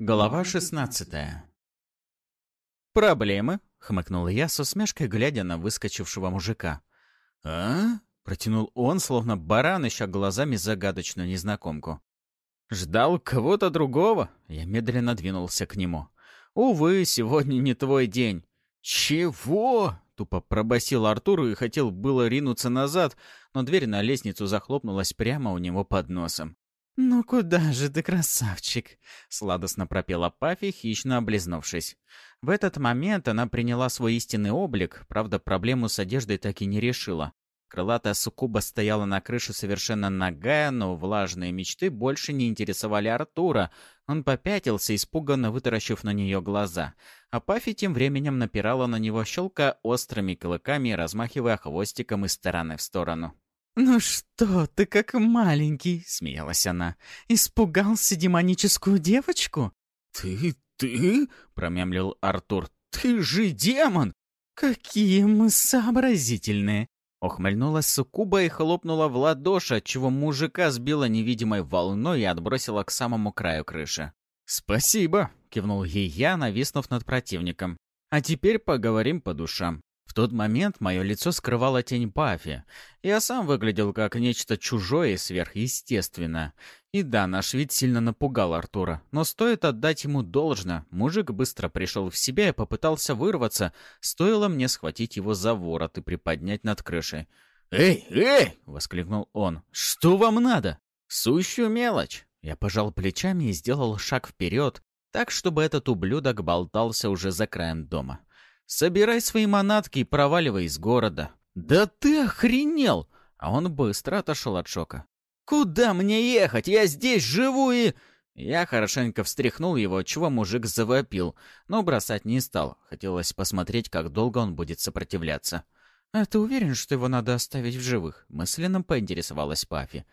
Глава 16 «Проблемы?» — хмыкнул я с усмешкой, глядя на выскочившего мужика. «А?» — протянул он, словно баран, ища глазами загадочную незнакомку. «Ждал кого-то другого?» — я медленно двинулся к нему. «Увы, сегодня не твой день». «Чего?» — тупо пробасил Артур и хотел было ринуться назад, но дверь на лестницу захлопнулась прямо у него под носом. «Ну куда же ты, красавчик?» — сладостно пропела Пафи, хищно облизнувшись. В этот момент она приняла свой истинный облик, правда, проблему с одеждой так и не решила. Крылатая суккуба стояла на крыше совершенно нагая, но влажные мечты больше не интересовали Артура. Он попятился, испуганно вытаращив на нее глаза. А Пафи тем временем напирала на него, щелка острыми клыками размахивая хвостиком из стороны в сторону. «Ну что ты, как маленький!» — смеялась она. «Испугался демоническую девочку?» «Ты... ты?» — промямлил Артур. «Ты же демон!» «Какие мы сообразительные!» Ухмыльнулась Сукуба и хлопнула в ладоши, отчего мужика сбила невидимой волной и отбросила к самому краю крыши. «Спасибо!» — кивнул ей я, нависнув над противником. «А теперь поговорим по душам. В тот момент мое лицо скрывала тень Баффи. Я сам выглядел как нечто чужое и сверхъестественное. И да, наш вид сильно напугал Артура. Но стоит отдать ему должное. Мужик быстро пришел в себя и попытался вырваться. Стоило мне схватить его за ворот и приподнять над крышей. «Эй, эй!» — воскликнул он. «Что вам надо?» «Сущую мелочь!» Я пожал плечами и сделал шаг вперед, так, чтобы этот ублюдок болтался уже за краем дома. Собирай свои манатки и проваливай из города. Да ты охренел! А он быстро отошел от шока. Куда мне ехать? Я здесь живу и... Я хорошенько встряхнул его, чего мужик завопил, но бросать не стал. Хотелось посмотреть, как долго он будет сопротивляться. «А ты уверен, что его надо оставить в живых?» — мысленно поинтересовалась Пафи.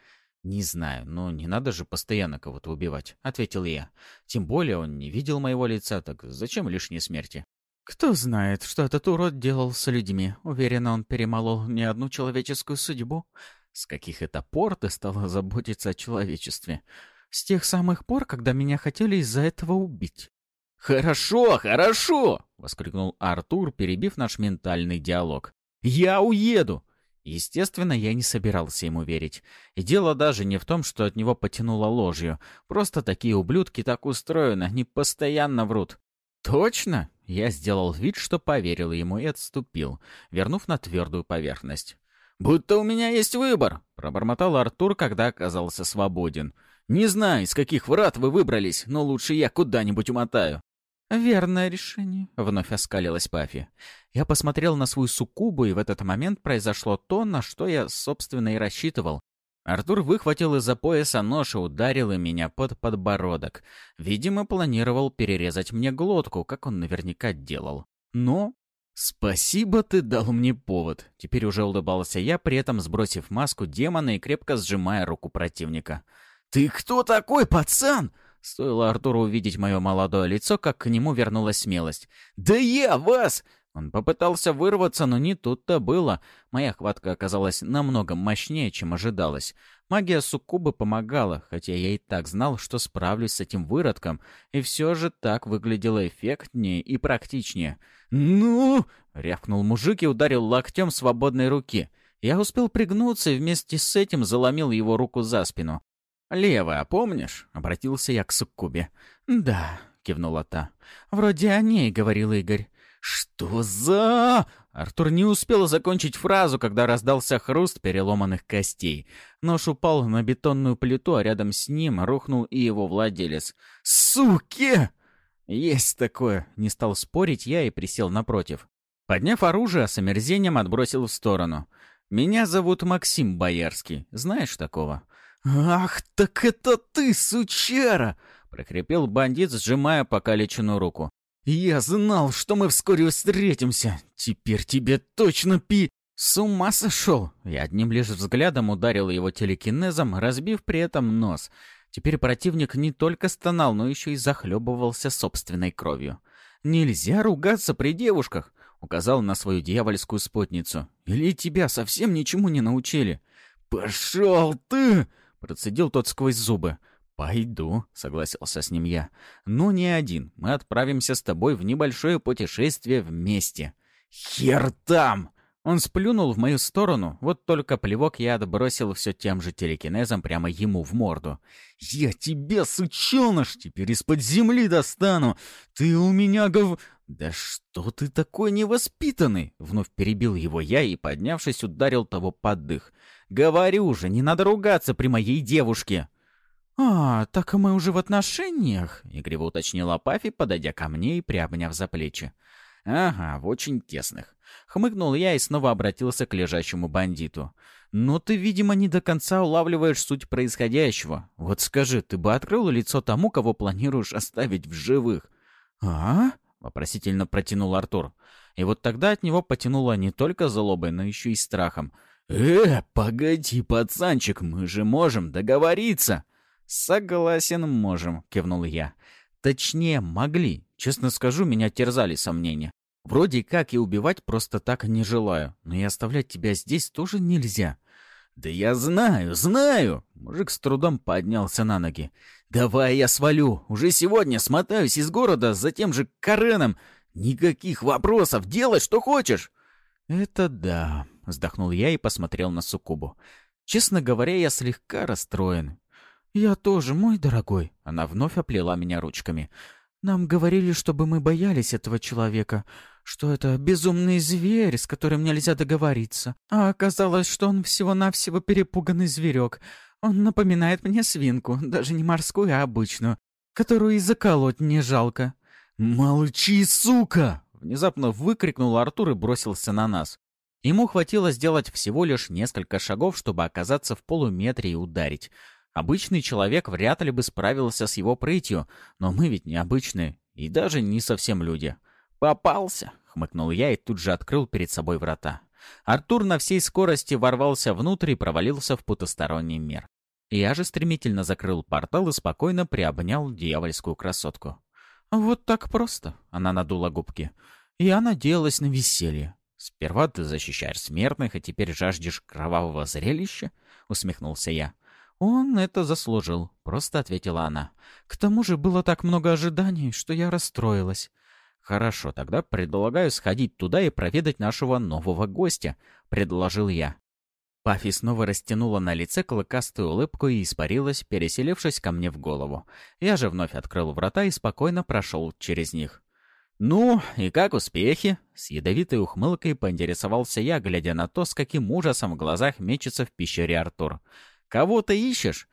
«Не знаю, но не надо же постоянно кого-то убивать», — ответил я. «Тем более он не видел моего лица, так зачем лишние смерти?» Кто знает, что этот урод делал с людьми. Уверена, он перемолол не одну человеческую судьбу. С каких это пор ты стала заботиться о человечестве? С тех самых пор, когда меня хотели из-за этого убить. «Хорошо, хорошо!» — воскликнул Артур, перебив наш ментальный диалог. «Я уеду!» Естественно, я не собирался ему верить. И дело даже не в том, что от него потянуло ложью. Просто такие ублюдки так устроены, они постоянно врут. «Точно?» Я сделал вид, что поверил ему и отступил, вернув на твердую поверхность. «Будто у меня есть выбор», — пробормотал Артур, когда оказался свободен. «Не знаю, из каких врат вы выбрались, но лучше я куда-нибудь умотаю». «Верное решение», — вновь оскалилась Пафи. Я посмотрел на свою суккубу, и в этот момент произошло то, на что я, собственно, и рассчитывал. Артур выхватил из-за пояса нож и ударил меня под подбородок. Видимо, планировал перерезать мне глотку, как он наверняка делал. Но... «Спасибо, ты дал мне повод!» Теперь уже улыбался я, при этом сбросив маску демона и крепко сжимая руку противника. «Ты кто такой, пацан?» Стоило Артуру увидеть мое молодое лицо, как к нему вернулась смелость. «Да я вас! Он попытался вырваться, но не тут-то было. Моя хватка оказалась намного мощнее, чем ожидалось. Магия суккубы помогала, хотя я и так знал, что справлюсь с этим выродком, и все же так выглядело эффектнее и практичнее. «Ну!» — рявкнул мужик и ударил локтем свободной руки. Я успел пригнуться и вместе с этим заломил его руку за спину. «Левая, помнишь?» — обратился я к суккубе. «Да», — кивнула та. «Вроде о ней», — говорил Игорь. «Что за...» Артур не успел закончить фразу, когда раздался хруст переломанных костей. Нож упал на бетонную плиту, а рядом с ним рухнул и его владелец. «Суки!» «Есть такое!» — не стал спорить я и присел напротив. Подняв оружие, с омерзением отбросил в сторону. «Меня зовут Максим Боярский. Знаешь такого?» «Ах, так это ты, сучара!» — прокрепел бандит, сжимая покалеченную руку. «Я знал, что мы вскоре встретимся. Теперь тебе точно пи...» «С ума сошел!» Я одним лишь взглядом ударил его телекинезом, разбив при этом нос. Теперь противник не только стонал, но еще и захлебывался собственной кровью. «Нельзя ругаться при девушках!» — указал на свою дьявольскую спутницу. «Или тебя совсем ничему не научили?» «Пошел ты!» — процедил тот сквозь зубы. «Пойду», — согласился с ним я. «Но не один. Мы отправимся с тобой в небольшое путешествие вместе». «Хер там!» Он сплюнул в мою сторону, вот только плевок я отбросил все тем же телекинезом прямо ему в морду. «Я тебя, сученыш, теперь из-под земли достану! Ты у меня гов...» «Да что ты такой невоспитанный?» — вновь перебил его я и, поднявшись, ударил того под дых. «Говорю же, не надо ругаться при моей девушке!» «А, так мы уже в отношениях?» — игриво уточнила Пафи, подойдя ко мне и приобняв за плечи. «Ага, в очень тесных». Хмыкнул я и снова обратился к лежащему бандиту. «Но ты, видимо, не до конца улавливаешь суть происходящего. Вот скажи, ты бы открыл лицо тому, кого планируешь оставить в живых?» «А?» — вопросительно протянул Артур. И вот тогда от него потянуло не только злобой, но еще и страхом. «Э, погоди, пацанчик, мы же можем договориться!» «Согласен, можем», — кивнул я. «Точнее, могли. Честно скажу, меня терзали сомнения. Вроде как и убивать просто так не желаю, но и оставлять тебя здесь тоже нельзя». «Да я знаю, знаю!» Мужик с трудом поднялся на ноги. «Давай я свалю. Уже сегодня смотаюсь из города за тем же Кареном. Никаких вопросов. Делай, что хочешь!» «Это да», — вздохнул я и посмотрел на Сукубу. «Честно говоря, я слегка расстроен. «Я тоже, мой дорогой». Она вновь оплела меня ручками. «Нам говорили, чтобы мы боялись этого человека, что это безумный зверь, с которым нельзя договориться. А оказалось, что он всего-навсего перепуганный зверек. Он напоминает мне свинку, даже не морскую, а обычную, которую и заколоть не жалко». «Молчи, сука!» — внезапно выкрикнул Артур и бросился на нас. Ему хватило сделать всего лишь несколько шагов, чтобы оказаться в полуметре и ударить. Обычный человек вряд ли бы справился с его прытью, но мы ведь не обычные и даже не совсем люди. «Попался!» — хмыкнул я и тут же открыл перед собой врата. Артур на всей скорости ворвался внутрь и провалился в потусторонний мир. Я же стремительно закрыл портал и спокойно приобнял дьявольскую красотку. «Вот так просто», — она надула губки. «Я надеялась на веселье». «Сперва ты защищаешь смертных, а теперь жаждешь кровавого зрелища?» — усмехнулся я. «Он это заслужил», — просто ответила она. «К тому же было так много ожиданий, что я расстроилась». «Хорошо, тогда предлагаю сходить туда и проведать нашего нового гостя», — предложил я. Пафи снова растянула на лице клыкастую улыбку и испарилась, переселившись ко мне в голову. Я же вновь открыл врата и спокойно прошел через них. «Ну, и как успехи?» С ядовитой ухмылкой поинтересовался я, глядя на то, с каким ужасом в глазах мечется в пещере Артур. Кого ты ищешь?»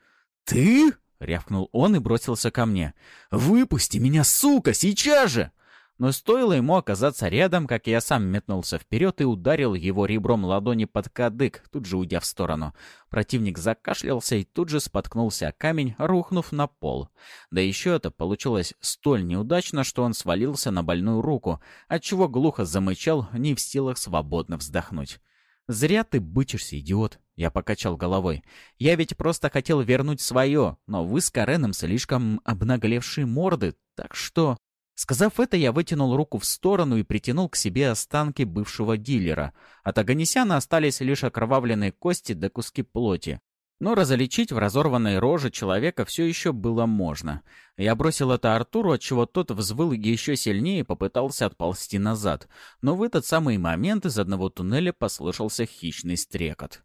«Ты?» — рявкнул он и бросился ко мне. «Выпусти меня, сука, сейчас же!» Но стоило ему оказаться рядом, как я сам метнулся вперед и ударил его ребром ладони под кадык, тут же уйдя в сторону. Противник закашлялся и тут же споткнулся о камень, рухнув на пол. Да еще это получилось столь неудачно, что он свалился на больную руку, отчего глухо замычал, не в силах свободно вздохнуть. «Зря ты бычишься, идиот!» Я покачал головой. «Я ведь просто хотел вернуть свое, но вы с Кареном слишком обнаглевшие морды, так что...» Сказав это, я вытянул руку в сторону и притянул к себе останки бывшего дилера. От Аганесяна остались лишь окровавленные кости да куски плоти. Но различить в разорванной роже человека все еще было можно. Я бросил это Артуру, отчего тот взвыл еще сильнее и попытался отползти назад. Но в этот самый момент из одного туннеля послышался хищный стрекот.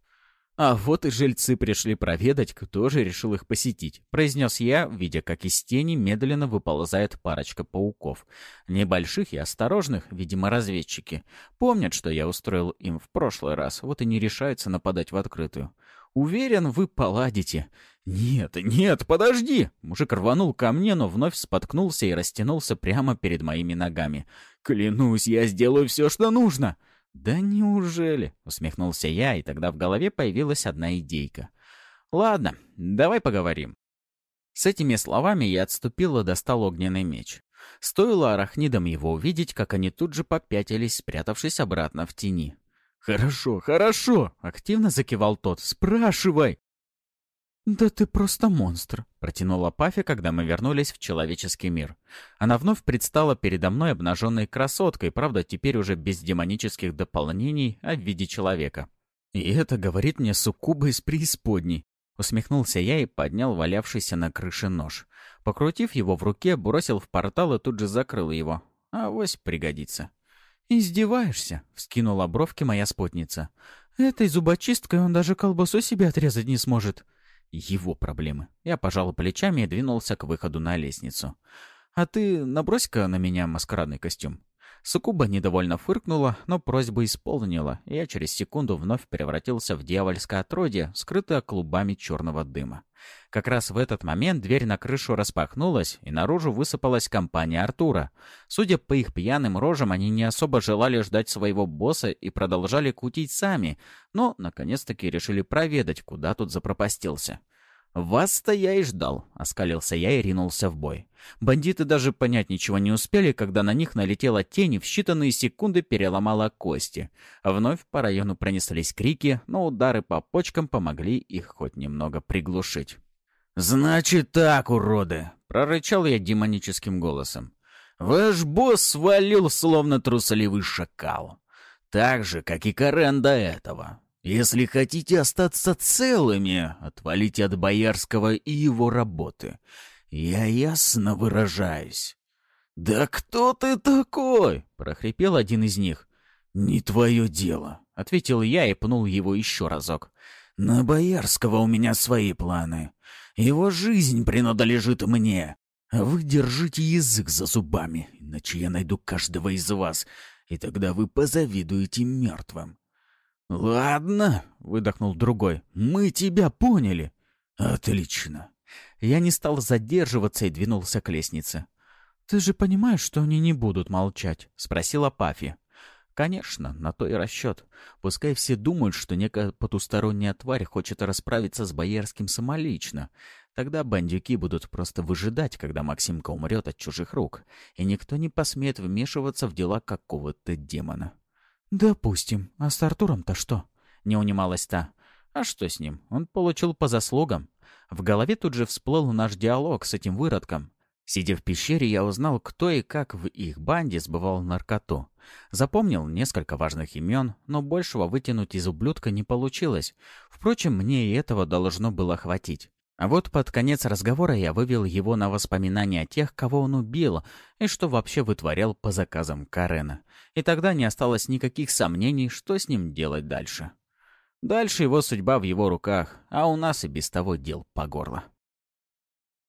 «А вот и жильцы пришли проведать, кто же решил их посетить», — произнес я, видя, как из тени медленно выползает парочка пауков. Небольших и осторожных, видимо, разведчики. Помнят, что я устроил им в прошлый раз, вот и не решаются нападать в открытую. Уверен, вы поладите. Нет, нет, подожди! Мужик рванул ко мне, но вновь споткнулся и растянулся прямо перед моими ногами. Клянусь, я сделаю все, что нужно. Да неужели? Усмехнулся я, и тогда в голове появилась одна идейка. Ладно, давай поговорим. С этими словами я отступил и достал огненный меч. Стоило арахнидам его увидеть, как они тут же попятились, спрятавшись обратно в тени. «Хорошо, хорошо!» — активно закивал тот. «Спрашивай!» «Да ты просто монстр!» — протянула Пафи, когда мы вернулись в человеческий мир. Она вновь предстала передо мной обнаженной красоткой, правда, теперь уже без демонических дополнений, а в виде человека. И это говорит мне суккуба из преисподней. Усмехнулся я и поднял валявшийся на крыше нож. Покрутив его в руке, бросил в портал и тут же закрыл его. А вось пригодится. «Издеваешься?» — вскинула бровки моя спутница. «Этой зубочисткой он даже колбасу себе отрезать не сможет». Его проблемы. Я пожал плечами и двинулся к выходу на лестницу. «А ты набрось-ка на меня маскарадный костюм». Сукуба недовольно фыркнула, но просьбу исполнила, и я через секунду вновь превратился в дьявольское отродье, скрытое клубами черного дыма. Как раз в этот момент дверь на крышу распахнулась, и наружу высыпалась компания Артура. Судя по их пьяным рожам, они не особо желали ждать своего босса и продолжали кутить сами, но, наконец-таки, решили проведать, куда тут запропастился. «Вас-то я и ждал», — оскалился я и ринулся в бой. Бандиты даже понять ничего не успели, когда на них налетела тень и в считанные секунды переломала кости. Вновь по району пронеслись крики, но удары по почкам помогли их хоть немного приглушить. «Значит так, уроды!» — прорычал я демоническим голосом. «Ваш босс свалил, словно трусливый шакал. Так же, как и Карен до этого. Если хотите остаться целыми, отвалите от Боярского и его работы. Я ясно выражаюсь. «Да кто ты такой?» — прохрипел один из них. «Не твое дело», — ответил я и пнул его еще разок. «На Боярского у меня свои планы. Его жизнь принадлежит мне. А вы держите язык за зубами, иначе я найду каждого из вас, и тогда вы позавидуете мертвым. «Ладно», — выдохнул другой, — «мы тебя поняли». «Отлично». Я не стал задерживаться и двинулся к лестнице. «Ты же понимаешь, что они не будут молчать?» — спросила Пафи. «Конечно, на то и расчет. Пускай все думают, что некая потусторонняя тварь хочет расправиться с Боярским самолично. Тогда бандюки будут просто выжидать, когда Максимка умрет от чужих рук, и никто не посмеет вмешиваться в дела какого-то демона». «Допустим. А с Артуром-то что?» — не унималась та. «А что с ним? Он получил по заслугам». В голове тут же всплыл наш диалог с этим выродком. Сидя в пещере, я узнал, кто и как в их банде сбывал наркоту. Запомнил несколько важных имен, но большего вытянуть из ублюдка не получилось. Впрочем, мне и этого должно было хватить. А вот под конец разговора я вывел его на воспоминания о тех, кого он убил, и что вообще вытворял по заказам Карена. И тогда не осталось никаких сомнений, что с ним делать дальше. Дальше его судьба в его руках, а у нас и без того дел по горло.